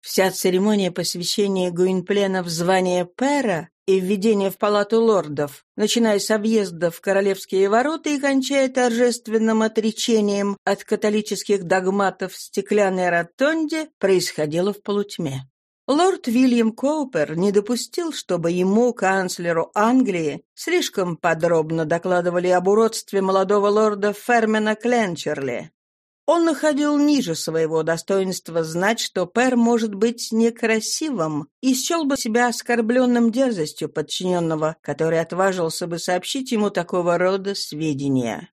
Вся церемония посвящения Гуинплена в звание пера и введения в палату лордов, начиная с объезда в королевские ворота и кончая торжественным отречением от католических догматов в стеклянной ротонде, происходила в полутьме. Лорд Вильям Коупер не допустил, чтобы ему, канцлеру Англии, слишком подробно докладывали об уродстве молодого лорда Фермена Кленчерли. Он находил ниже своего достоинства знать, что Пэр может быть некрасивым, и счел бы себя оскорбленным дерзостью подчиненного, который отважился бы сообщить ему такого рода сведения.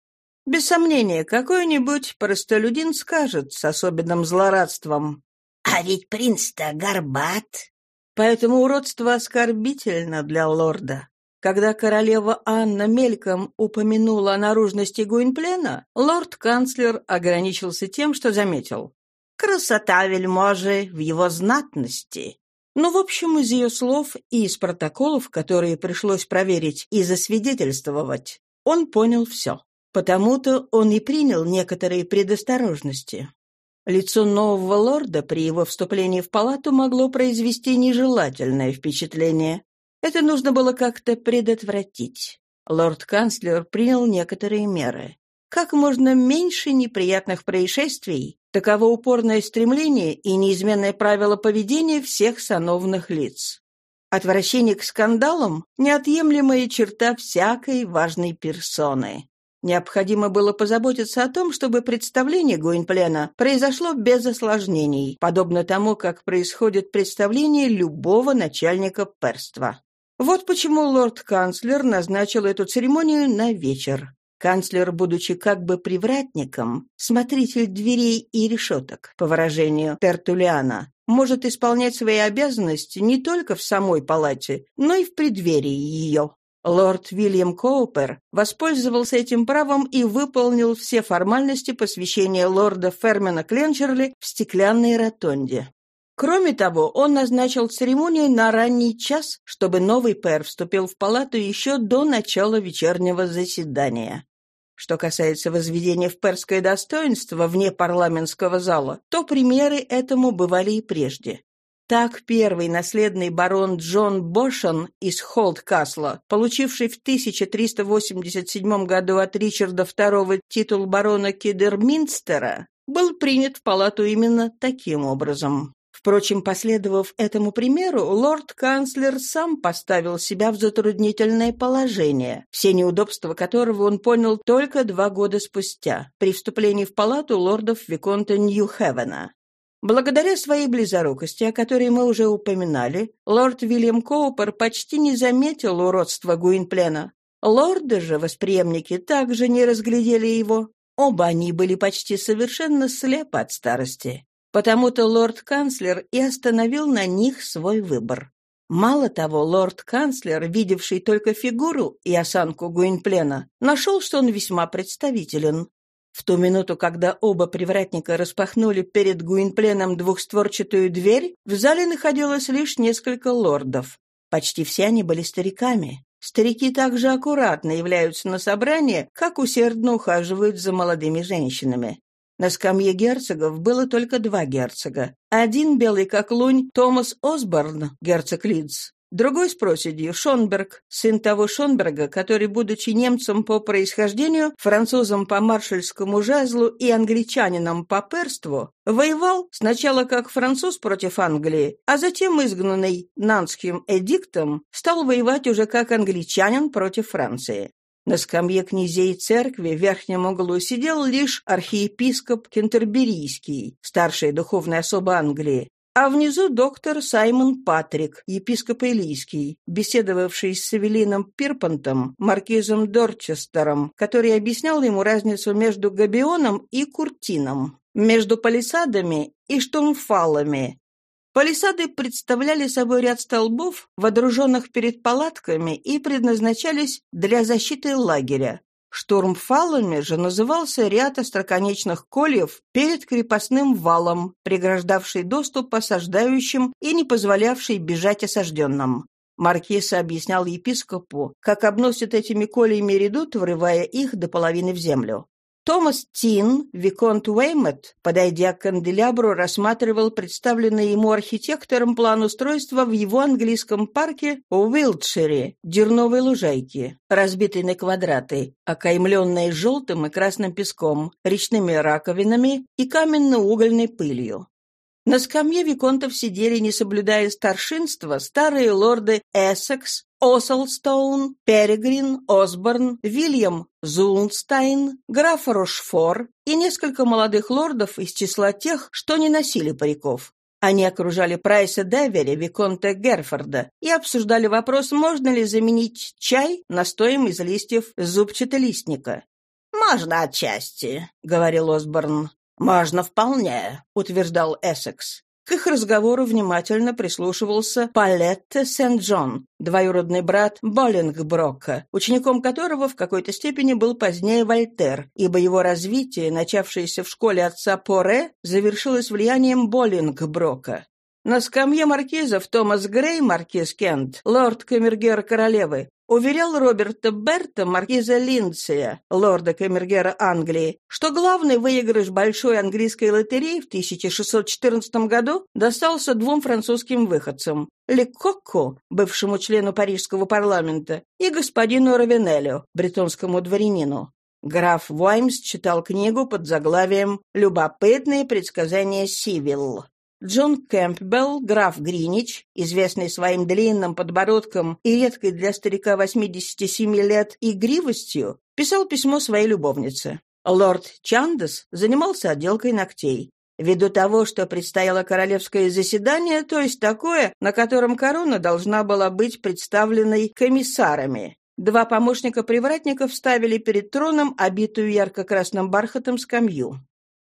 Без сомнения, какой-нибудь простолюдин скажет с особенным злорадством а ведь принц-то горбат. Поэтому уродство оскорбительно для лорда. Когда королева Анна мельком упомянула о наружности Гуинплена, лорд-канцлер ограничился тем, что заметил. «Красота вельможи в его знатности». Но, ну, в общем, из ее слов и из протоколов, которые пришлось проверить и засвидетельствовать, он понял все. Потому-то он и принял некоторые предосторожности. Лицо нового лорда при его вступлении в палату могло произвести нежелательное впечатление. Это нужно было как-то предотвратить. Лорд-канцлер принял некоторые меры. Как можно меньше неприятных происшествий, таково упорное стремление и неизменное правило поведения всех сановных лиц. Отвращение к скандалам – неотъемлемая черта всякой важной персоны. Необходимо было позаботиться о том, чтобы представление Гуинплена произошло без осложнений, подобно тому, как происходит представление любого начальника перства. Вот почему лорд-канцлер назначил эту церемонию на вечер. Канцлер, будучи как бы привратником, смотритель дверей и решеток, по выражению Тертулиана, может исполнять свои обязанности не только в самой палате, но и в преддверии ее. Лорд Вильям Коупер воспользовался этим правом и выполнил все формальности посвящения лорда Фермена Кленчерли в стеклянной ротонде. Кроме того, он назначил церемонию на ранний час, чтобы новый пэр вступил в палату еще до начала вечернего заседания. Что касается возведения в перское достоинство вне парламентского зала, то примеры этому бывали и прежде. Так первый наследный барон Джон Бошан из Холдкасла, получивший в 1387 году от Ричарда II титул барона Кидерминстера, был принят в палату именно таким образом. Впрочем, последовав этому примеру, лорд-канцлер сам поставил себя в затруднительное положение, все неудобства которого он понял только два года спустя, при вступлении в палату лордов Виконта Нью-Хевена. Благодаря своей близорукости, о которой мы уже упоминали, лорд Вильям Коупер почти не заметил уродства Гуинплена. Лорды же, восприемники, также не разглядели его. Оба они были почти совершенно слепы от старости. Потому-то лорд-канцлер и остановил на них свой выбор. Мало того, лорд-канцлер, видевший только фигуру и осанку Гуинплена, нашел, что он весьма представителен. В ту минуту, когда оба привратника распахнули перед Гуинпленом двухстворчатую дверь, в зале находилось лишь несколько лордов. Почти все они были стариками. Старики также аккуратно являются на собрание, как усердно ухаживают за молодыми женщинами. На скамье герцогов было только два герцога. Один, белый как лунь, Томас Осборн, герцог Лидс, Другой с проседью — Шонберг, сын того Шонберга, который, будучи немцем по происхождению, французом по маршальскому жезлу и англичанином по перству, воевал сначала как француз против Англии, а затем, изгнанный Нанским эдиктом, стал воевать уже как англичанин против Франции. На скамье князей церкви в верхнем углу сидел лишь архиепископ Кентерберийский, старшая духовная особа Англии, а внизу доктор Саймон Патрик, епископ Илийский, беседовавший с Савелином Пирпантом, маркизом Дорчестером, который объяснял ему разницу между габионом и куртином, между палисадами и штурмфалами. Палисады представляли собой ряд столбов, водруженных перед палатками, и предназначались для защиты лагеря. Штурмфалами же назывался ряд остроконечных кольев перед крепостным валом, преграждавший доступ осаждающим и не позволявший бежать осажденным. Маркиз объяснял епископу, как обносят этими кольями редут, врывая их до половины в землю. Томас Тин, Виконт Уэймот, подойдя к канделябру, рассматривал представленный ему архитектором план устройства в его английском парке Уилтшире, Дерновой лужайке, разбитой на квадраты, окаймленной желтым и красным песком, речными раковинами и каменно-угольной пылью. На скамье виконтов сидели, не соблюдая старшинства, старые лорды Эссекс, Оселстоун, Перегрин, Осборн, Вильям Зулнстайн, граф Рошфор и несколько молодых лордов из числа тех, что не носили париков. Они окружали Прайса Девери, Виконта Герфорда, и обсуждали вопрос, можно ли заменить чай настоем из листьев зубчатолистника. «Можно отчасти», — говорил Осборн. «Можно вполне», — утверждал Эссекс. К их разговору внимательно прислушивался Палетте Сент-Джон, двоюродный брат Боллингброка, учеником которого в какой-то степени был позднее Вольтер, ибо его развитие, начавшееся в школе отца Поре, завершилось влиянием Боллингброка. На скамье маркизов Томас Грей, маркиз Кент, лорд Камергер королевы, уверял Роберта Берта, маркиза Линдсея, лорда Камергера Англии, что главный выигрыш большой английской лотереи в 1614 году достался двум французским выходцам – Лекокку, бывшему члену парижского парламента, и господину Равенелю, бретонскому дворянину. Граф Ваймс читал книгу под заглавием «Любопытные предсказания Сивилл». Джон Кэмпбелл, граф Гринич, известный своим длинным подбородком и редкой для старика 87 лет игривостью, писал письмо своей любовнице. Лорд Чандес занимался отделкой ногтей. Ввиду того, что предстояло королевское заседание, то есть такое, на котором корона должна была быть представленной комиссарами. Два помощника привратников ставили перед троном обитую ярко-красным бархатом скамью.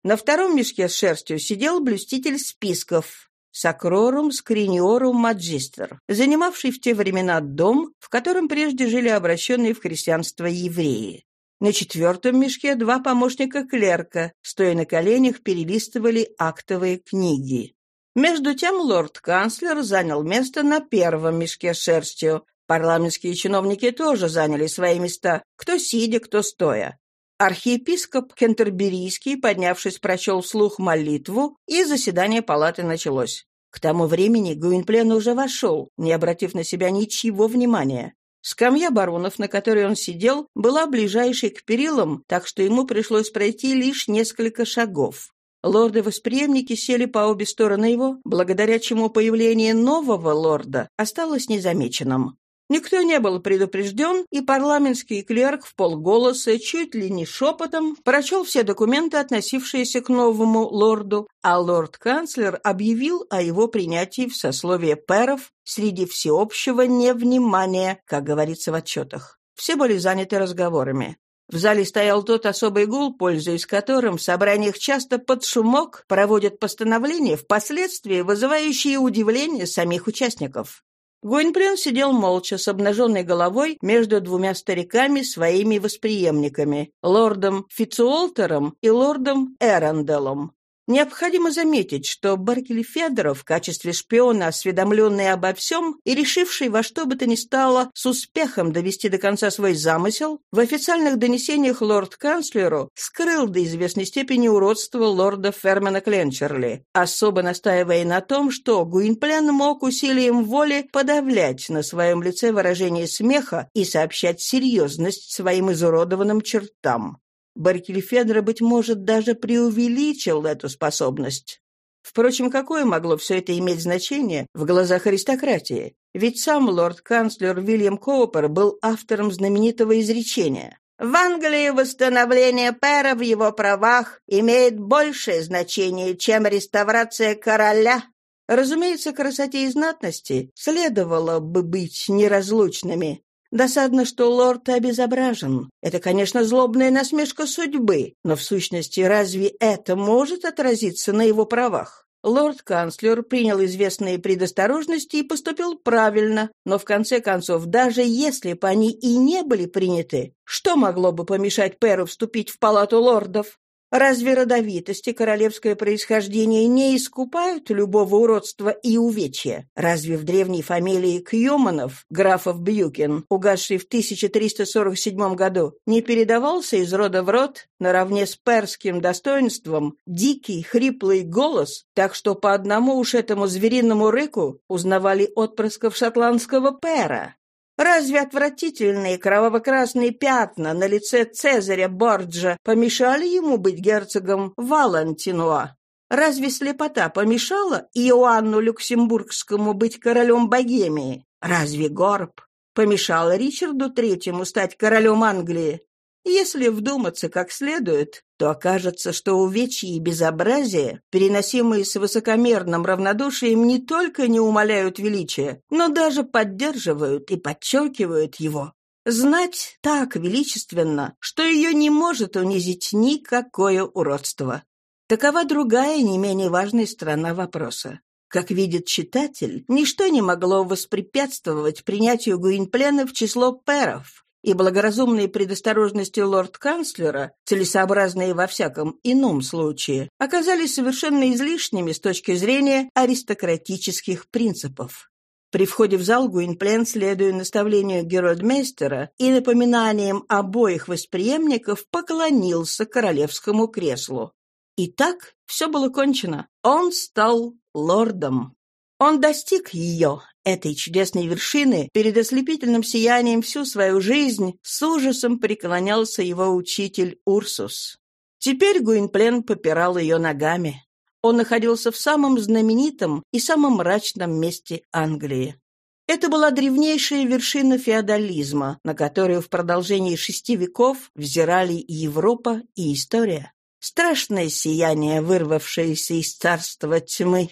На втором мешке с шерстью сидел блюститель списков Сакрорум Скриниорум Маджистер, занимавший в те времена дом, в котором прежде жили обращенные в христианство евреи. На четвертом мешке два помощника клерка, стоя на коленях, перелистывали актовые книги. Между тем лорд-канцлер занял место на первом мешке с шерстью. Парламентские чиновники тоже заняли свои места, кто сидя, кто стоя. Архиепископ Кентерберийский, поднявшись, прочел вслух молитву, и заседание палаты началось. К тому времени Гуинплен уже вошел, не обратив на себя ничего внимания. Скамья баронов, на которой он сидел, была ближайшей к перилам, так что ему пришлось пройти лишь несколько шагов. Лорды-восприемники сели по обе стороны его, благодаря чему появление нового лорда осталось незамеченным. Никто не был предупрежден, и парламентский клерк в полголоса, чуть ли не шепотом, прочел все документы, относившиеся к новому лорду, а лорд-канцлер объявил о его принятии в сословие пэров среди всеобщего невнимания, как говорится в отчетах. Все были заняты разговорами. В зале стоял тот особый гул, пользуясь которым в собраниях часто под шумок проводят постановления, впоследствии вызывающие удивление самих участников. Гуинплен сидел молча, с обнаженной головой, между двумя стариками, своими восприемниками, лордом Фицуолтером и лордом Эранделом. Необходимо заметить, что Баркель Федоров в качестве шпиона, осведомленный обо всем и решивший во что бы то ни стало с успехом довести до конца свой замысел, в официальных донесениях лорд-канцлеру скрыл до известной степени уродство лорда Фермана Кленчерли, особо настаивая на том, что Гуинплен мог усилием воли подавлять на своем лице выражение смеха и сообщать серьезность своим изуродованным чертам. Баркельфедро, быть может, даже преувеличил эту способность. Впрочем, какое могло все это иметь значение в глазах аристократии? Ведь сам лорд-канцлер Вильям Коупер был автором знаменитого изречения. «В Англии восстановление пэра в его правах имеет большее значение, чем реставрация короля». Разумеется, красоте и знатности следовало бы быть неразлучными, Досадно, что лорд обезображен. Это, конечно, злобная насмешка судьбы, но в сущности разве это может отразиться на его правах? Лорд-канцлер принял известные предосторожности и поступил правильно, но в конце концов, даже если бы они и не были приняты, что могло бы помешать Перу вступить в палату лордов? Разве родовитость и королевское происхождение не искупают любого уродства и увечья? Разве в древней фамилии Кьюманов, графов Бьюкин, угасший в 1347 году, не передавался из рода в род, наравне с перским достоинством, дикий, хриплый голос, так что по одному уж этому звериному рыку узнавали отпрысков шотландского пера? Разве отвратительные кроваво-красные пятна на лице Цезаря Борджа помешали ему быть герцогом Валентинуа? Разве слепота помешала Иоанну Люксембургскому быть королем Богемии? Разве горб помешал Ричарду Третьему стать королем Англии? Если вдуматься как следует, то окажется, что увечья и безобразие, переносимые с высокомерным равнодушием, не только не умаляют величия, но даже поддерживают и подчеркивают его. Знать так величественно, что ее не может унизить никакое уродство. Такова другая, не менее важная сторона вопроса. Как видит читатель, ничто не могло воспрепятствовать принятию Гуинплена в число перов и благоразумные предосторожности лорд-канцлера, целесообразные во всяком ином случае, оказались совершенно излишними с точки зрения аристократических принципов. При входе в зал Гуинплен, следуя наставлению Герольдмейстера и напоминанием обоих восприемников, поклонился королевскому креслу. И так все было кончено. Он стал лордом. Он достиг ее, этой чудесной вершины, перед ослепительным сиянием всю свою жизнь с ужасом преклонялся его учитель Урсус. Теперь Гуинплен попирал ее ногами. Он находился в самом знаменитом и самом мрачном месте Англии. Это была древнейшая вершина феодализма, на которую в продолжении шести веков взирали и Европа, и история. Страшное сияние, вырвавшееся из царства тьмы.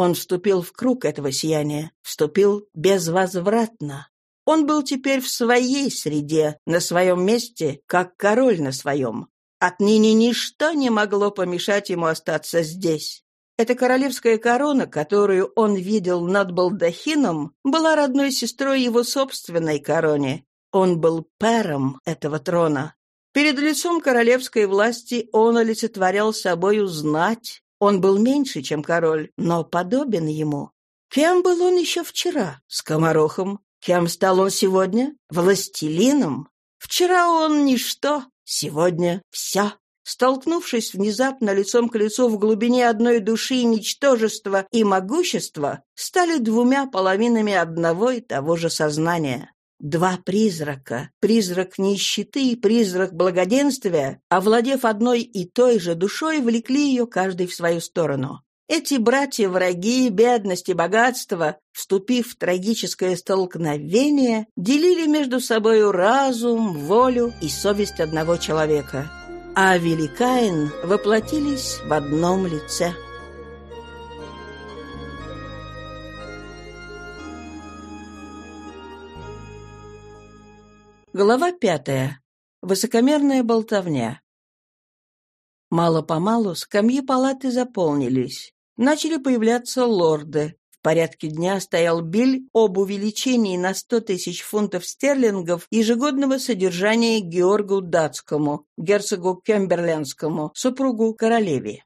Он вступил в круг этого сияния, вступил безвозвратно. Он был теперь в своей среде, на своем месте, как король на своем. Отныне ничто не могло помешать ему остаться здесь. Эта королевская корона, которую он видел над балдахином, была родной сестрой его собственной короне. Он был пером этого трона. Перед лицом королевской власти он олицетворял собою знать, он был меньше, чем король, но подобен ему. Кем был он еще вчера? Скоморохом. Кем стал он сегодня? Властелином. Вчера он ничто, сегодня все. Столкнувшись внезапно лицом к лицу в глубине одной души ничтожества и могущества, стали двумя половинами одного и того же сознания. Два призрака, призрак нищеты и призрак благоденствия, овладев одной и той же душой, влекли ее каждый в свою сторону. Эти братья-враги, бедность и богатство, вступив в трагическое столкновение, делили между собой разум, волю и совесть одного человека. А великаин воплотились в одном лице – Глава пятая. Высокомерная болтовня. Мало-помалу скамьи палаты заполнились. Начали появляться лорды. В порядке дня стоял биль об увеличении на 100 тысяч фунтов стерлингов ежегодного содержания Георгу Датскому, герцогу Кемберлендскому, супругу королеве.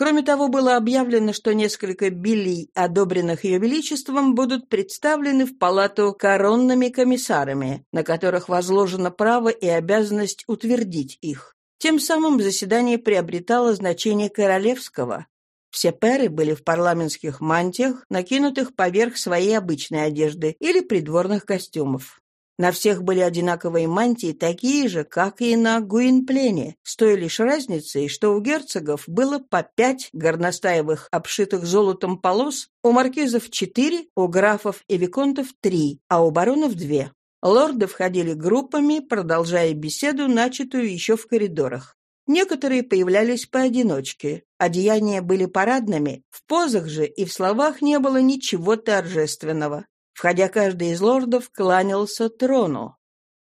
Кроме того, было объявлено, что несколько билей, одобренных Ее Величеством, будут представлены в палату коронными комиссарами, на которых возложено право и обязанность утвердить их. Тем самым заседание приобретало значение королевского. Все перы были в парламентских мантиях, накинутых поверх своей обычной одежды или придворных костюмов. На всех были одинаковые мантии, такие же, как и на Гуинплене, с той лишь разницей, что у герцогов было по пять горностаевых, обшитых золотом полос, у маркизов четыре, у графов и виконтов три, а у баронов две. Лорды входили группами, продолжая беседу, начатую еще в коридорах. Некоторые появлялись поодиночке. Одеяния были парадными, в позах же и в словах не было ничего торжественного. Входя каждый из лордов, кланялся трону.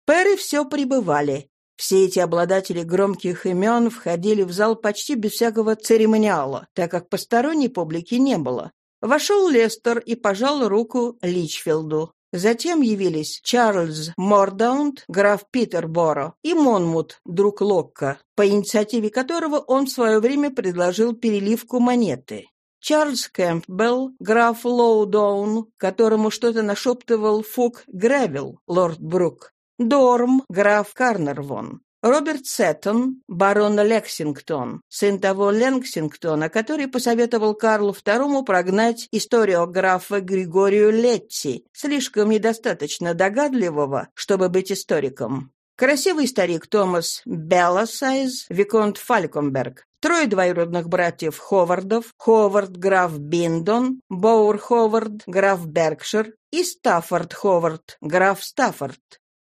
Перы все прибывали. Все эти обладатели громких имен входили в зал почти без всякого церемониала, так как посторонней публики не было. Вошел Лестер и пожал руку Личфилду. Затем явились Чарльз Мордаунд, граф Питерборо, и Монмут, друг Локка, по инициативе которого он в свое время предложил переливку монеты. Чарльз Кэмпбелл, граф Лоудоун, которому что-то нашептывал Фук Гревилл, лорд Брук, Дорм, граф Карнервон, Роберт Сеттон, барон Лексингтон, сын того Лексингтона, который посоветовал Карлу II прогнать историографа Григорию Летти, слишком недостаточно догадливого, чтобы быть историком. Красивый старик Томас Белласайз, Виконт Фалькомберг, трое двоюродных братьев Ховардов, Ховард граф Биндон, Боур Ховард, граф Беркшир и Стаффорд Ховард, граф Стаффорд.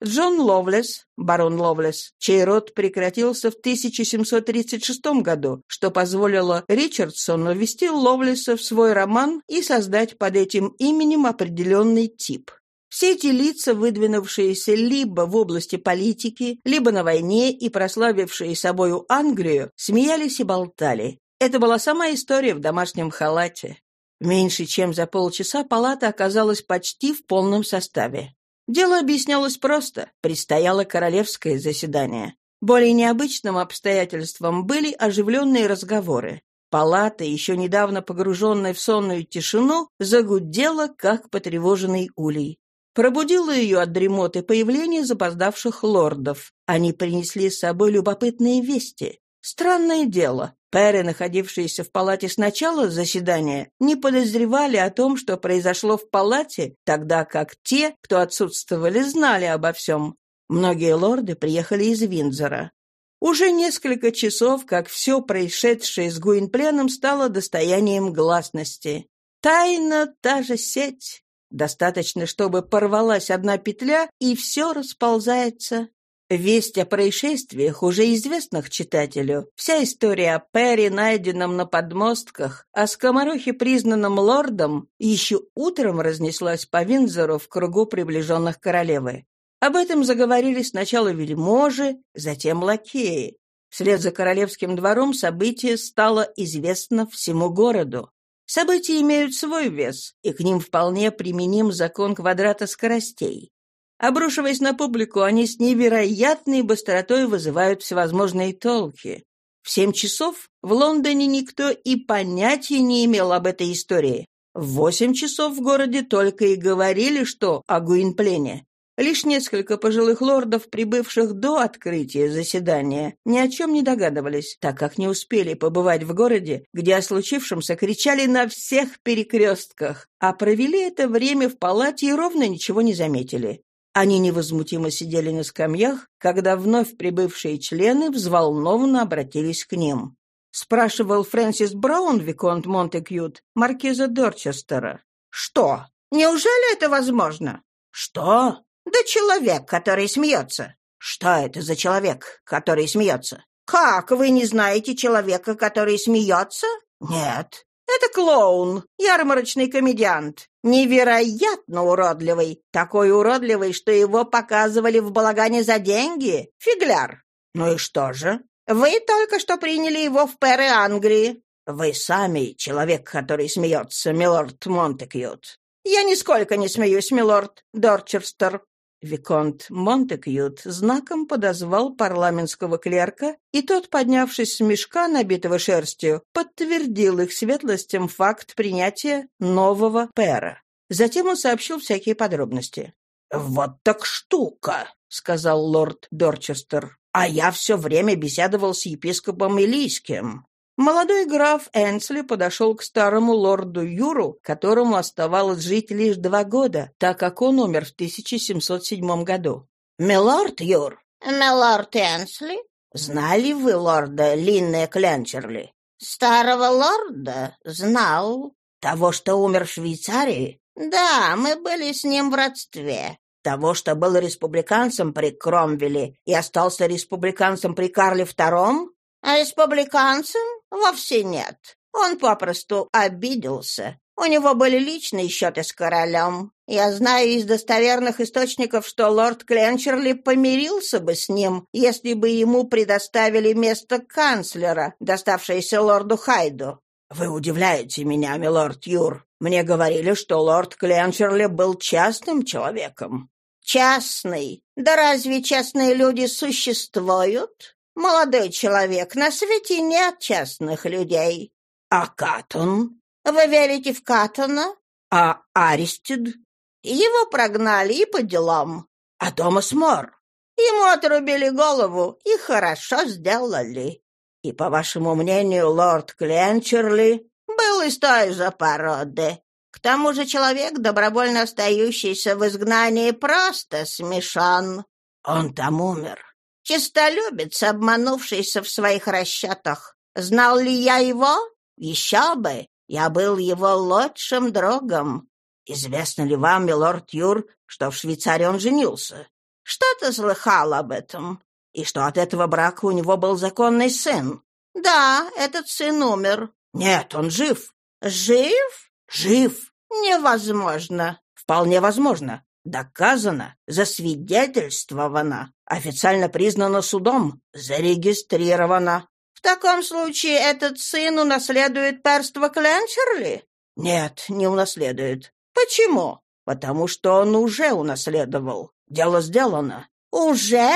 Джон Ловлес, барон Ловлес, чей род прекратился в 1736 году, что позволило Ричардсону ввести Ловлеса в свой роман и создать под этим именем определенный тип. Все эти лица, выдвинувшиеся либо в области политики, либо на войне и прославившие собою Англию, смеялись и болтали. Это была сама история в домашнем халате. Меньше чем за полчаса палата оказалась почти в полном составе. Дело объяснялось просто. Предстояло королевское заседание. Более необычным обстоятельством были оживленные разговоры. Палата, еще недавно погруженная в сонную тишину, загудела, как потревоженный улей. Пробудило ее от дремоты появление запоздавших лордов. Они принесли с собой любопытные вести. Странное дело. Перри, находившиеся в палате с начала заседания, не подозревали о том, что произошло в палате, тогда как те, кто отсутствовали, знали обо всем. Многие лорды приехали из Виндзора. Уже несколько часов, как все происшедшее с Гуинпленом стало достоянием гласности. Тайна та же сеть. Достаточно, чтобы порвалась одна петля, и все расползается. Весть о происшествиях, уже известных читателю, вся история о Перри, найденном на подмостках, о скоморохе, признанном лордом, еще утром разнеслась по Винзору в кругу приближенных королевы. Об этом заговорили сначала вельможи, затем лакеи. Вслед за королевским двором событие стало известно всему городу. События имеют свой вес, и к ним вполне применим закон квадрата скоростей. Обрушиваясь на публику, они с невероятной быстротой вызывают всевозможные толки. В семь часов в Лондоне никто и понятия не имел об этой истории. В восемь часов в городе только и говорили, что о Гуинплене. Лишь несколько пожилых лордов, прибывших до открытия заседания, ни о чем не догадывались, так как не успели побывать в городе, где о случившемся кричали на всех перекрестках, а провели это время в палате и ровно ничего не заметили. Они невозмутимо сидели на скамьях, когда вновь прибывшие члены взволнованно обратились к ним. Спрашивал Фрэнсис Браун, Виконт Монтекьют, маркиза Дорчестера. «Что? Неужели это возможно?» «Что?» «Да человек, который смеется». «Что это за человек, который смеется?» «Как, вы не знаете человека, который смеется?» «Нет». «Это клоун, ярмарочный комедиант. Невероятно уродливый. Такой уродливый, что его показывали в балагане за деньги. Фигляр». «Ну и что же?» «Вы только что приняли его в перы Англии». «Вы сами человек, который смеется, милорд Монтекьют». «Я нисколько не смеюсь, милорд Дорчерстер. Виконт Монтекьют знаком подозвал парламентского клерка, и тот, поднявшись с мешка, набитого шерстью, подтвердил их светлостям факт принятия нового пера. Затем он сообщил всякие подробности. «Вот так штука», — сказал лорд Дорчестер. «А я все время беседовал с епископом Илийским. Молодой граф Энсли подошел к старому лорду Юру, которому оставалось жить лишь два года, так как он умер в 1707 году. «Милорд Юр?» «Милорд Энсли?» «Знали вы лорда Линне Кленчерли?» «Старого лорда? Знал». «Того, что умер в Швейцарии?» «Да, мы были с ним в родстве». «Того, что был республиканцем при Кромвеле и остался республиканцем при Карле II?» А республиканцем вовсе нет. Он попросту обиделся. У него были личные счеты с королем. Я знаю из достоверных источников, что лорд Кленчерли помирился бы с ним, если бы ему предоставили место канцлера, доставшееся лорду Хайду. «Вы удивляете меня, милорд Юр. Мне говорили, что лорд Кленчерли был частным человеком. Частный? Да разве частные люди существуют? Молодой человек, на свете нет частных людей. А Катон? Вы верите в Катона? А Аристид? Его прогнали и по делам. А Томас Мор? Ему отрубили голову и хорошо сделали. И, по вашему мнению, лорд Кленчерли был из той же породы. К тому же человек, добровольно остающийся в изгнании, просто смешан. Он там умер. Чистолюбец, обманувшийся в своих расчетах. Знал ли я его? Еще бы. Я был его лучшим другом. Известно ли вам, милорд Юр, что в Швейцарии он женился? Что ты слыхал об этом? И что от этого брака у него был законный сын? Да, этот сын умер. Нет, он жив. Жив? Жив. Невозможно. Вполне возможно. Доказано, засвидетельствовано, официально признано судом, зарегистрировано. В таком случае этот сын унаследует перство Кленчерли? Нет, не унаследует. Почему? Потому что он уже унаследовал. Дело сделано. Уже?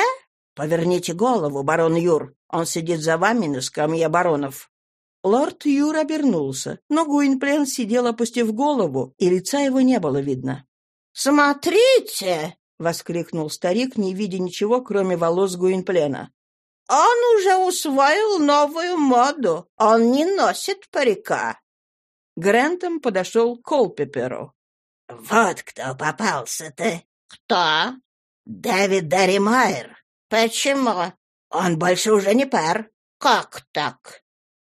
Поверните голову, барон Юр. Он сидит за вами на скамье баронов. Лорд Юр обернулся, но Гуинплен сидел, опустив голову, и лица его не было видно. «Смотрите!» — воскликнул старик, не видя ничего, кроме волос Гуинплена. «Он уже усвоил новую моду. Он не носит парика». Грентом подошел к Колпеперу. «Вот кто попался-то!» «Кто?» «Дэвид Даримайер». «Почему?» «Он больше уже не пар». «Как так?»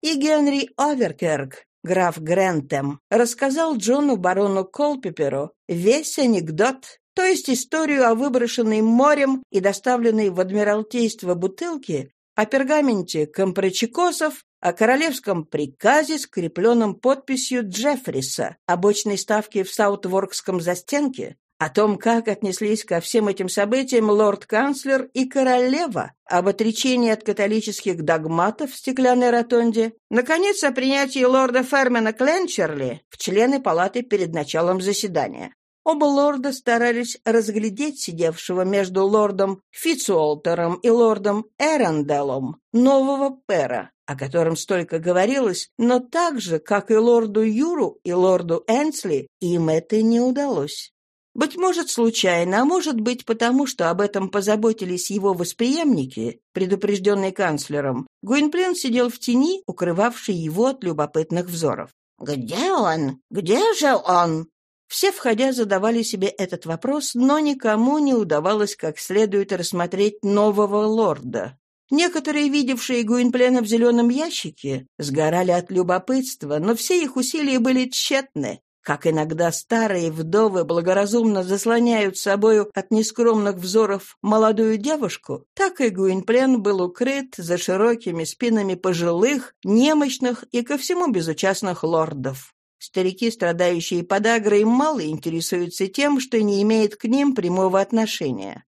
И Генри Оверкерк, граф Грентем, рассказал Джону барону Колпеперу весь анекдот, то есть историю о выброшенной морем и доставленной в Адмиралтейство бутылке, о пергаменте компрочекосов, о королевском приказе, скрепленном подписью Джеффриса, о бочной ставке в Саутворкском застенке, о том, как отнеслись ко всем этим событиям лорд-канцлер и королева, об отречении от католических догматов в стеклянной ротонде, наконец, о принятии лорда Фермена Кленчерли в члены палаты перед началом заседания. Оба лорда старались разглядеть сидевшего между лордом Фитцуолтером и лордом Эранделом нового пера, о котором столько говорилось, но так же, как и лорду Юру и лорду Энсли, им это не удалось. Быть может, случайно, а может быть, потому что об этом позаботились его восприемники, предупрежденные канцлером, Гуинплен сидел в тени, укрывавшей его от любопытных взоров. «Где он? Где же он?» Все, входя, задавали себе этот вопрос, но никому не удавалось как следует рассмотреть нового лорда. Некоторые, видевшие Гуинплена в зеленом ящике, сгорали от любопытства, но все их усилия были тщетны. Как иногда старые вдовы благоразумно заслоняют собою от нескромных взоров молодую девушку, так и Гуинплен был укрыт за широкими спинами пожилых, немощных и ко всему безучастных лордов. Старики, страдающие подагрой, мало интересуются тем, что не имеет к ним прямого отношения.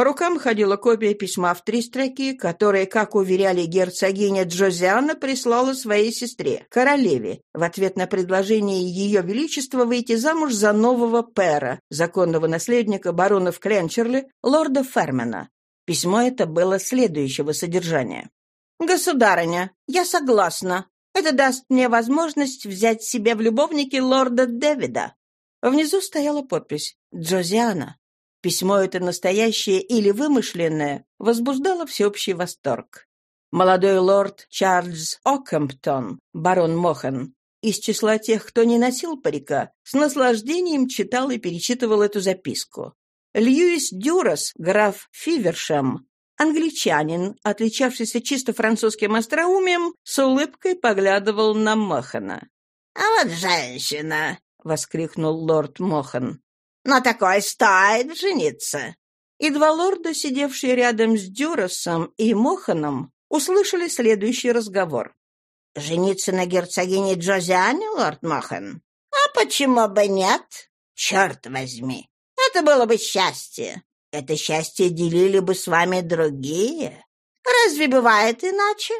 По рукам ходила копия письма в три строки, которое, как уверяли герцогиня Джозиана, прислала своей сестре, королеве, в ответ на предложение Ее Величества выйти замуж за нового пера, законного наследника баронов Кленчерли, лорда Фермена. Письмо это было следующего содержания. «Государыня, я согласна. Это даст мне возможность взять себе в любовники лорда Дэвида». Внизу стояла подпись «Джозиана». Письмо это настоящее или вымышленное возбуждало всеобщий восторг. Молодой лорд Чарльз Окэмптон, барон Мохан, из числа тех, кто не носил парика, с наслаждением читал и перечитывал эту записку. Льюис Дюрас, граф Фивершем, англичанин, отличавшийся чисто французским остроумием, с улыбкой поглядывал на Мохана. «А вот женщина!» — воскликнул лорд Мохан. На такой стоит жениться». И два лорда, сидевшие рядом с Дюросом и Моханом, услышали следующий разговор. «Жениться на герцогине Джозиане, лорд Мохан? А почему бы нет? Черт возьми! Это было бы счастье. Это счастье делили бы с вами другие. Разве бывает иначе?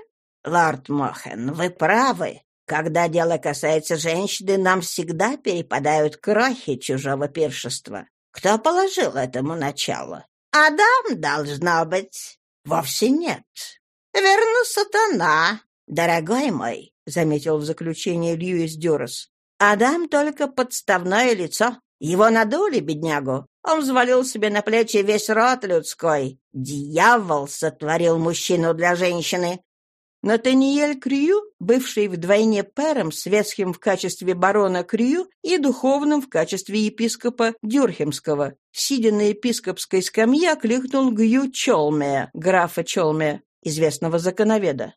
Лорд Мохан, вы правы. Когда дело касается женщины, нам всегда перепадают крохи чужого пиршества. Кто положил этому начало? Адам, должно быть. Вовсе нет. Верно, сатана. Дорогой мой, — заметил в заключение Льюис Дюрос, — Адам только подставное лицо. Его надули, беднягу. Он взвалил себе на плечи весь род людской. Дьявол сотворил мужчину для женщины. Натаниэль Крю, бывший вдвойне пером, светским в качестве барона Крю и духовным в качестве епископа Дюрхемского, сидя на епископской скамье, окликнул Гью Чолмея, графа Чолмея, известного законоведа.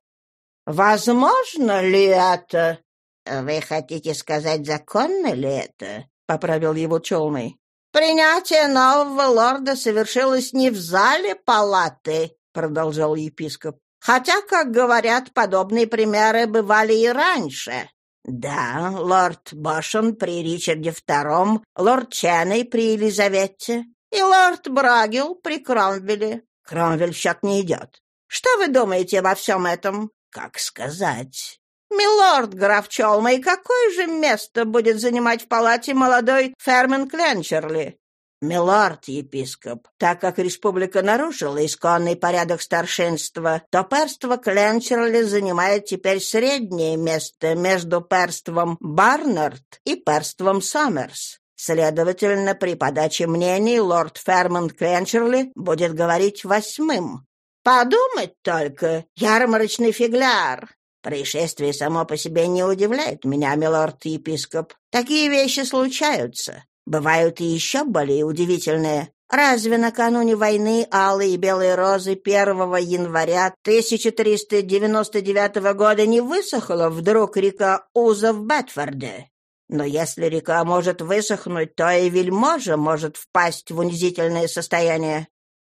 «Возможно ли это?» «Вы хотите сказать, законно ли это?» — поправил его Чолмей. «Принятие нового лорда совершилось не в зале палаты», — продолжал епископ. «Хотя, как говорят, подобные примеры бывали и раньше. Да, лорд Бошен при Ричарде II, лорд Ченней при Елизавете и лорд Брагил при Кромвеле. Кромвель в счет не идет. Что вы думаете обо всем этом? Как сказать? «Милорд, граф Чолмей, какое же место будет занимать в палате молодой Фермен Кленчерли?» «Милорд, епископ, так как республика нарушила исконный порядок старшинства, то перство Кленчерли занимает теперь среднее место между перством Барнард и перством Саммерс. Следовательно, при подаче мнений лорд Фермонт Кленчерли будет говорить восьмым. Подумать только, ярмарочный фигляр. Происшествие само по себе не удивляет меня, милорд-епископ. Такие вещи случаются. Бывают и еще более удивительные. Разве накануне войны алые и белые розы 1 января 1399 года не высохла вдруг река Уза в Бетфорде? Но если река может высохнуть, то и вельможа может впасть в унизительное состояние.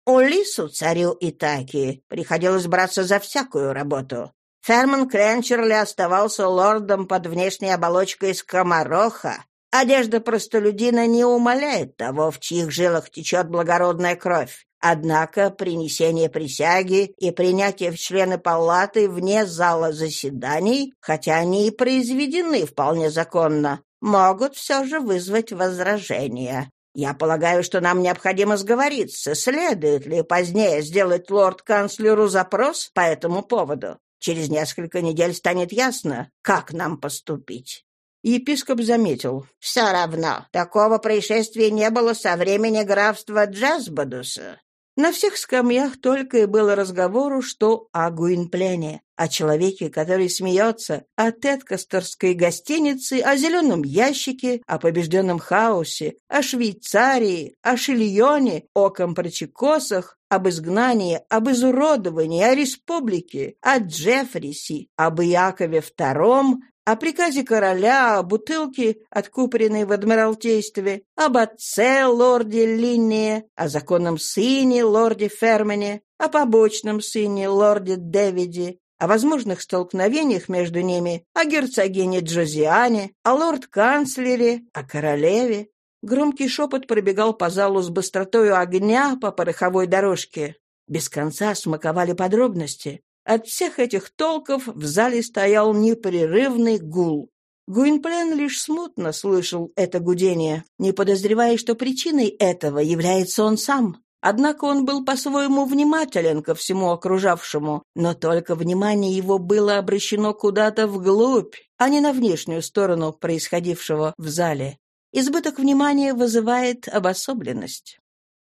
Улису, царю Итаки, приходилось браться за всякую работу. Ферман Кренчерли оставался лордом под внешней оболочкой скомороха. Одежда простолюдина не умаляет того, в чьих жилах течет благородная кровь. Однако принесение присяги и принятие в члены палаты вне зала заседаний, хотя они и произведены вполне законно, могут все же вызвать возражения. Я полагаю, что нам необходимо сговориться, следует ли позднее сделать лорд-канцлеру запрос по этому поводу. Через несколько недель станет ясно, как нам поступить». Епископ заметил. «Все равно, такого происшествия не было со времени графства Джазбадуса. На всех скамьях только и было разговору, что о Гуинплене, о человеке, который смеется, о Теткастерской гостинице, о зеленом ящике, о побежденном хаосе, о Швейцарии, о Шильоне, о компрочекосах, об изгнании, об изуродовании, о республике, о Джеффрисе, об Иакове II, о приказе короля, о бутылке, откупоренной в Адмиралтействе, об отце лорде Линнее, о законном сыне лорде Фермене, о побочном сыне лорде Дэвиде, о возможных столкновениях между ними, о герцогине Джозиане, о лорд-канцлере, о королеве. Громкий шепот пробегал по залу с быстротою огня по пороховой дорожке. Без конца смаковали подробности. От всех этих толков в зале стоял непрерывный гул. Гуинплен лишь смутно слышал это гудение, не подозревая, что причиной этого является он сам. Однако он был по-своему внимателен ко всему окружавшему, но только внимание его было обращено куда-то вглубь, а не на внешнюю сторону происходившего в зале. Избыток внимания вызывает обособленность.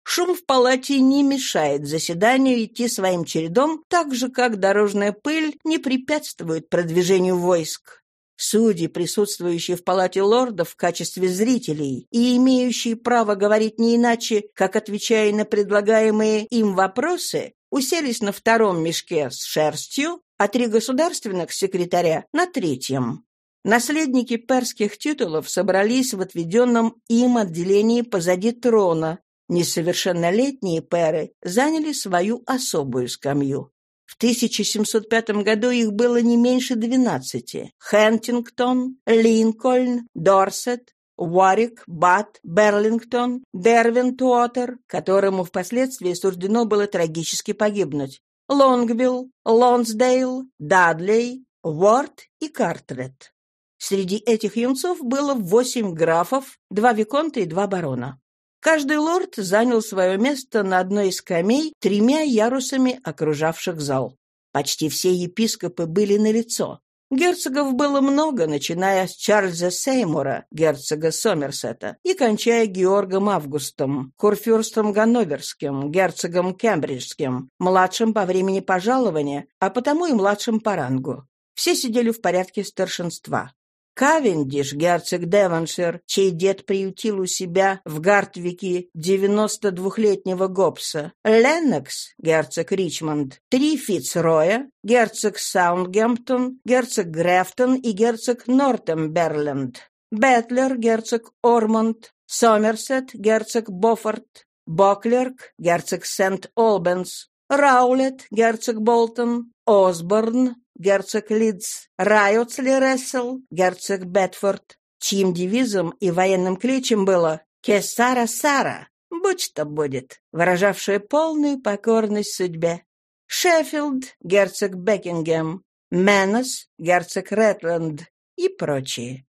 Шум в палате не мешает заседанию идти своим чередом, так же, как дорожная пыль не препятствует продвижению войск. Судьи, присутствующие в палате лордов в качестве зрителей и имеющие право говорить не иначе, как отвечая на предлагаемые им вопросы, уселись на втором мешке с шерстью, а три государственных секретаря — на третьем. Наследники перских титулов собрались в отведенном им отделении позади трона, Несовершеннолетние пэры заняли свою особую скамью. В 1705 году их было не меньше двенадцати. Хэнтингтон, Линкольн, Дорсет, Уорик, Бат, Берлингтон, Дервинтуотер, которому впоследствии суждено было трагически погибнуть, Лонгвилл, Лонсдейл, Дадлей, Уорд и Картрет. Среди этих юнцов было восемь графов, два виконта и два барона. Каждый лорд занял свое место на одной из скамей тремя ярусами окружавших зал. Почти все епископы были налицо. Герцогов было много, начиная с Чарльза Сеймура, герцога Сомерсета, и кончая Георгом Августом, курфюрстом Ганноверским, герцогом Кембриджским, младшим по времени пожалования, а потому и младшим по рангу. Все сидели в порядке старшинства. Кавендиш, герцог Девоншир, чей дед приютил у себя в Гартвике 92-летнего Гоббса, Леннокс, герцог Ричмонд, три Фицроя, герцог Саутгемптон, герцог Грефтон и герцог Нортемберленд, Бетлер, герцог Ормонд, Сомерсет, герцог Бофорт, Боклерк, герцог Сент-Олбенс, Раулет, герцог Болтон, Осборн, герцог Лидс, Райотсли Рессел, герцог Бетфорд, чьим девизом и военным кличем было «Che sarà sarà», будь что будет, выражавшее полную покорность судьбе. Шеффилд, герцог Бекингем, Менос, герцог Ретленд и прочие.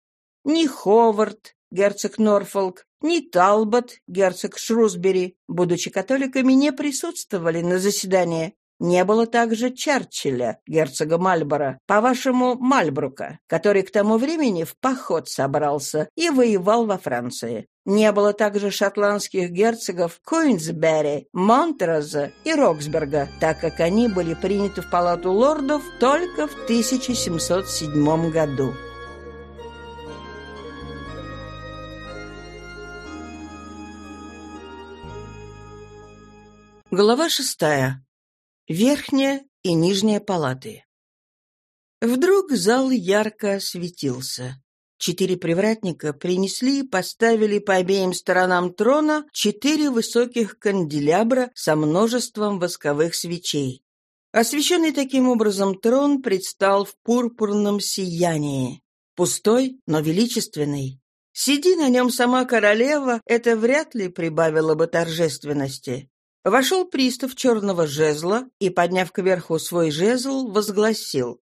Ни Ховард, герцог Норфолк, ни Талбот, герцог Шрусбери, будучи католиками, не присутствовали на заседании, не было также Черчилля, герцога Мальборо, по-вашему, Мальбрука, который к тому времени в поход собрался и воевал во Франции. Не было также шотландских герцогов Куинсбери, Монтроза и Роксберга, так как они были приняты в палату лордов только в 1707 году. Глава шестая. Верхняя и нижняя палаты. Вдруг зал ярко осветился. Четыре привратника принесли и поставили по обеим сторонам трона четыре высоких канделябра со множеством восковых свечей. Освещенный таким образом трон предстал в пурпурном сиянии. Пустой, но величественный. Сиди на нем сама королева, это вряд ли прибавило бы торжественности. Вошел пристав черного жезла и, подняв кверху свой жезл, возгласил.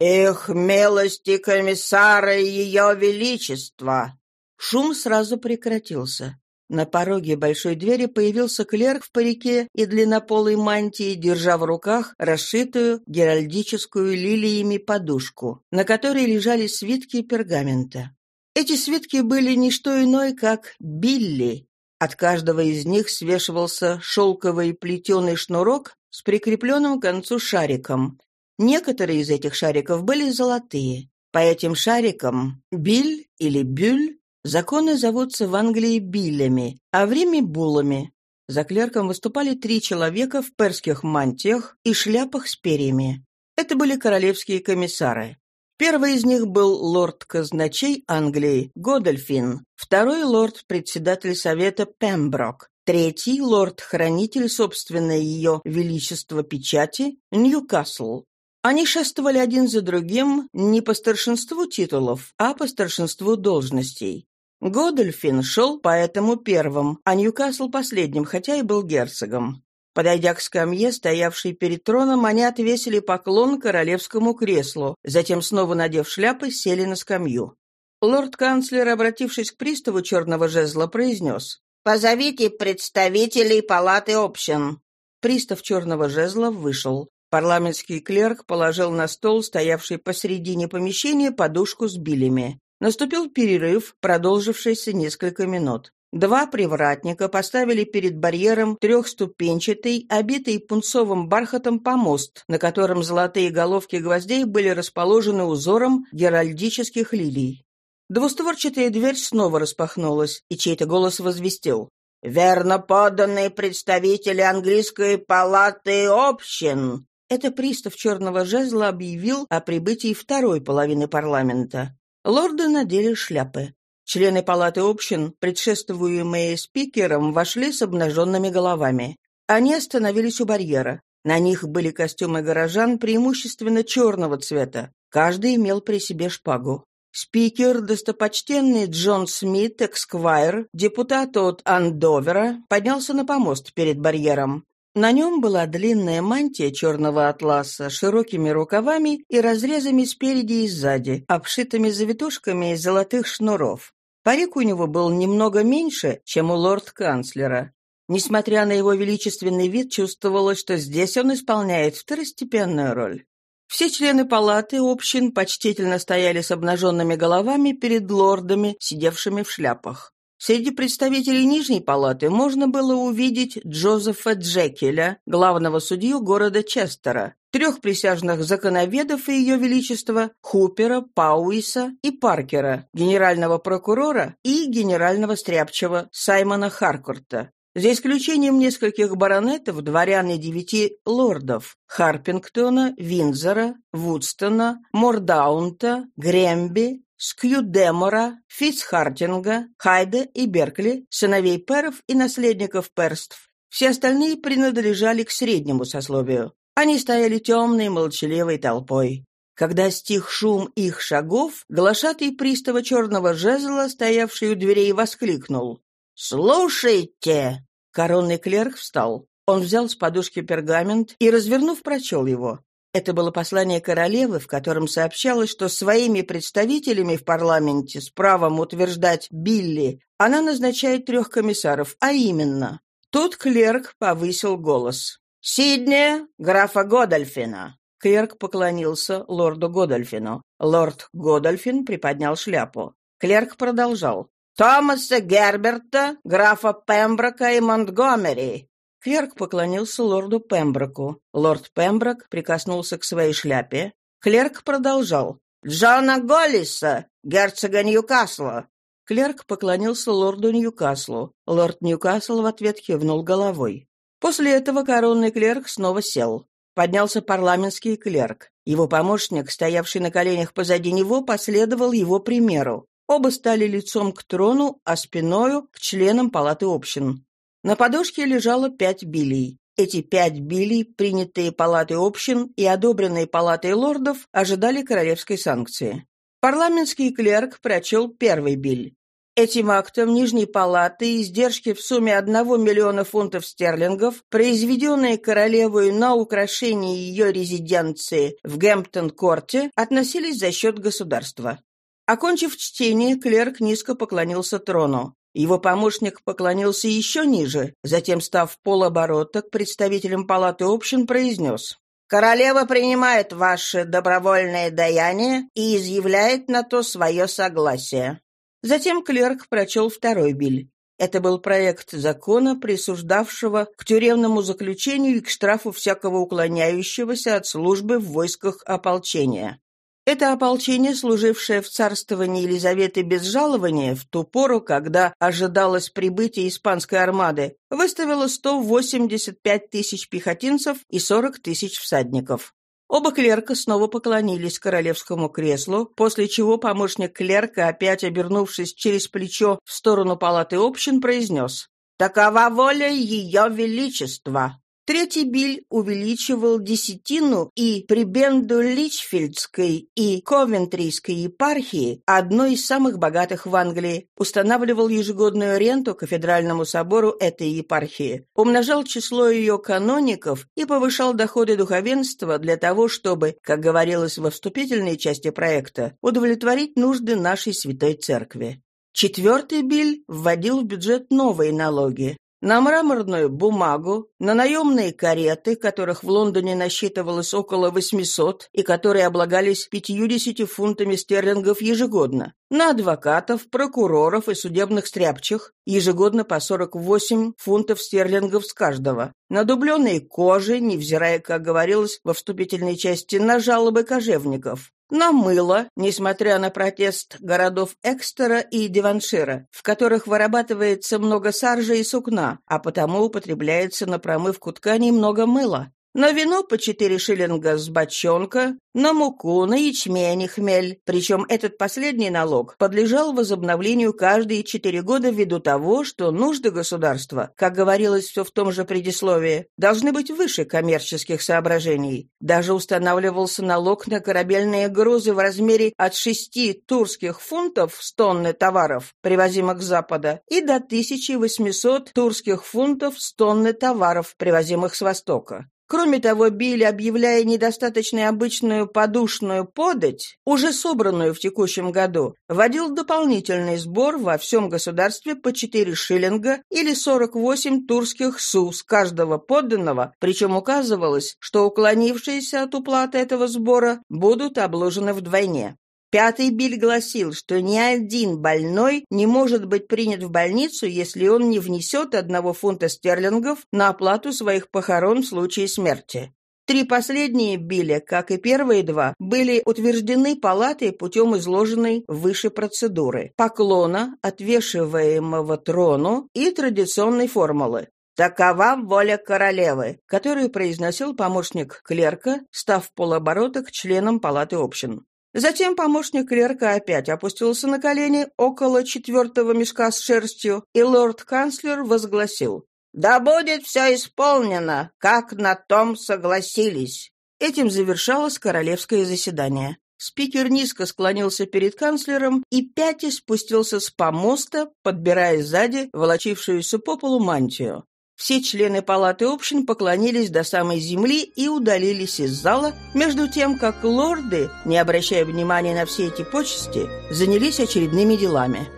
«Эх, милости комиссара и ее величества!» Шум сразу прекратился. На пороге большой двери появился клерк в парике и длиннополой мантии, держа в руках расшитую геральдическую лилиями подушку, на которой лежали свитки пергамента. Эти свитки были не что иное, как «Билли», от каждого из них свешивался шелковый плетеный шнурок с прикрепленным к концу шариком. Некоторые из этих шариков были золотые. По этим шарикам биль или бюль законы зовутся в Англии биллями, а в Риме буллами. За клерком выступали три человека в перских мантиях и шляпах с перьями. Это были королевские комиссары. Первый из них был лорд-казначей Англии Годольфин, второй — лорд-председатель Совета Пемброк, третий — лорд-хранитель собственной ее величества печати Ньюкасл. Они шествовали один за другим не по старшинству титулов, а по старшинству должностей. Годольфин шел поэтому первым, а Ньюкасл последним, хотя и был герцогом. Подойдя к скамье, стоявшей перед троном, они отвесили поклон королевскому креслу, затем, снова надев шляпы, сели на скамью. Лорд-канцлер, обратившись к приставу черного жезла, произнес «Позовите представителей палаты общин». Пристав черного жезла вышел. Парламентский клерк положил на стол, стоявший посредине помещения, подушку с билями. Наступил перерыв, продолжившийся несколько минут. Два привратника поставили перед барьером трехступенчатый, обитый пунцовым бархатом помост, на котором золотые головки гвоздей были расположены узором геральдических лилий. Двустворчатая дверь снова распахнулась, и чей-то голос возвестил. «Верно поданные представители английской палаты общин!» Это пристав черного жезла объявил о прибытии второй половины парламента. Лорды надели шляпы. Члены палаты общин, предшествуемые спикером, вошли с обнаженными головами. Они остановились у барьера. На них были костюмы горожан преимущественно черного цвета. Каждый имел при себе шпагу. Спикер, достопочтенный Джон Смит, эксквайр, депутат от Андовера, поднялся на помост перед барьером. На нем была длинная мантия черного атласа с широкими рукавами и разрезами спереди и сзади, обшитыми завитушками из золотых шнуров. Парик у него был немного меньше, чем у лорд-канцлера. Несмотря на его величественный вид, чувствовалось, что здесь он исполняет второстепенную роль. Все члены палаты общин почтительно стояли с обнаженными головами перед лордами, сидевшими в шляпах. Среди представителей Нижней палаты можно было увидеть Джозефа Джекеля, главного судью города Честера, трех присяжных законоведов и Ее Величества, Хупера, Пауиса и Паркера, генерального прокурора и генерального стряпчего Саймона Харкорта, за исключением нескольких баронетов, дворян и девяти лордов – Харпингтона, Винзора, Вудстона, Мордаунта, Гремби, Скьюдемора, Фицхартинга, Хайда и Беркли, сыновей перов и наследников перств. Все остальные принадлежали к среднему сословию. Они стояли темной, молчаливой толпой. Когда стих шум их шагов, глашатый пристава черного жезла, стоявший у дверей, воскликнул. «Слушайте!» Коронный клерк встал. Он взял с подушки пергамент и, развернув, прочел его. Это было послание королевы, в котором сообщалось, что своими представителями в парламенте с правом утверждать Билли она назначает трех комиссаров, а именно. Тут клерк повысил голос. «Сиднея, графа Годольфина». Клерк поклонился лорду Годольфину. Лорд Годольфин приподнял шляпу. Клерк продолжал. «Томаса Герберта, графа Пемброка и Монтгомери, Клерк поклонился лорду Пемброку. Лорд Пемброк прикоснулся к своей шляпе. Клерк продолжал. «Джона Голлиса, герцога Ньюкасла». Клерк поклонился лорду Ньюкаслу. Лорд Ньюкасл в ответ кивнул головой. После этого коронный клерк снова сел. Поднялся парламентский клерк. Его помощник, стоявший на коленях позади него, последовал его примеру. Оба стали лицом к трону, а спиною к членам палаты общин. На подушке лежало пять билей. Эти пять билей, принятые палатой общин и одобренные палатой лордов, ожидали королевской санкции. Парламентский клерк прочел первый биль. Этим актом Нижней палаты издержки в сумме 1 миллиона фунтов стерлингов, произведенные королевой на украшение ее резиденции в Гэмптон-корте, относились за счет государства. Окончив чтение, клерк низко поклонился трону. Его помощник поклонился еще ниже, затем, став полоборота к представителям палаты общин, произнес «Королева принимает ваше добровольное даяние и изъявляет на то свое согласие». Затем клерк прочел второй биль. Это был проект закона, присуждавшего к тюремному заключению и к штрафу всякого уклоняющегося от службы в войсках ополчения. Это ополчение, служившее в царствовании Елизаветы без жалования, в ту пору, когда ожидалось прибытие испанской армады, выставило 185 тысяч пехотинцев и 40 тысяч всадников. Оба клерка снова поклонились королевскому креслу, после чего помощник клерка, опять обернувшись через плечо в сторону палаты общин, произнес «Такова воля Ее Величества». Третий биль увеличивал десятину и прибенду Личфильдской и Ковентрийской епархии, одной из самых богатых в Англии, устанавливал ежегодную ренту кафедральному собору этой епархии, умножал число ее каноников и повышал доходы духовенства для того, чтобы, как говорилось во вступительной части проекта, удовлетворить нужды нашей святой церкви. Четвертый биль вводил в бюджет новые налоги, на мраморную бумагу, на наемные кареты, которых в Лондоне насчитывалось около 800 и которые облагались 50 фунтами стерлингов ежегодно, на адвокатов, прокуроров и судебных стряпчих ежегодно по 48 фунтов стерлингов с каждого, на дубленые кожи, невзирая, как говорилось во вступительной части, на жалобы кожевников, на мыло, несмотря на протест городов Экстера и Деваншира, в которых вырабатывается много саржи и сукна, а потому употребляется на промывку тканей много мыла, на вино по 4 шиллинга с бочонка, на муку, на ячмень и хмель. Причем этот последний налог подлежал возобновлению каждые 4 года ввиду того, что нужды государства, как говорилось все в том же предисловии, должны быть выше коммерческих соображений. Даже устанавливался налог на корабельные грузы в размере от 6 турских фунтов с тонны товаров, привозимых с Запада, и до 1800 турских фунтов с тонны товаров, привозимых с Востока. Кроме того, Билли, объявляя недостаточной обычную подушную подать, уже собранную в текущем году, вводил дополнительный сбор во всем государстве по 4 шиллинга или 48 турских су с каждого подданного, причем указывалось, что уклонившиеся от уплаты этого сбора будут обложены вдвойне. Пятый биль гласил, что ни один больной не может быть принят в больницу, если он не внесет одного фунта стерлингов на оплату своих похорон в случае смерти. Три последние биля, как и первые два, были утверждены палатой путем изложенной выше процедуры, поклона, отвешиваемого трону и традиционной формулы. «Такова воля королевы», которую произносил помощник клерка, став полоборота к членам палаты общин. Затем помощник клерка опять опустился на колени около четвертого мешка с шерстью, и лорд-канцлер возгласил «Да будет все исполнено, как на том согласились». Этим завершалось королевское заседание. Спикер низко склонился перед канцлером и пятясь спустился с помоста, подбирая сзади волочившуюся по полу мантию. Все члены палаты общин поклонились до самой земли и удалились из зала, между тем, как лорды, не обращая внимания на все эти почести, занялись очередными делами.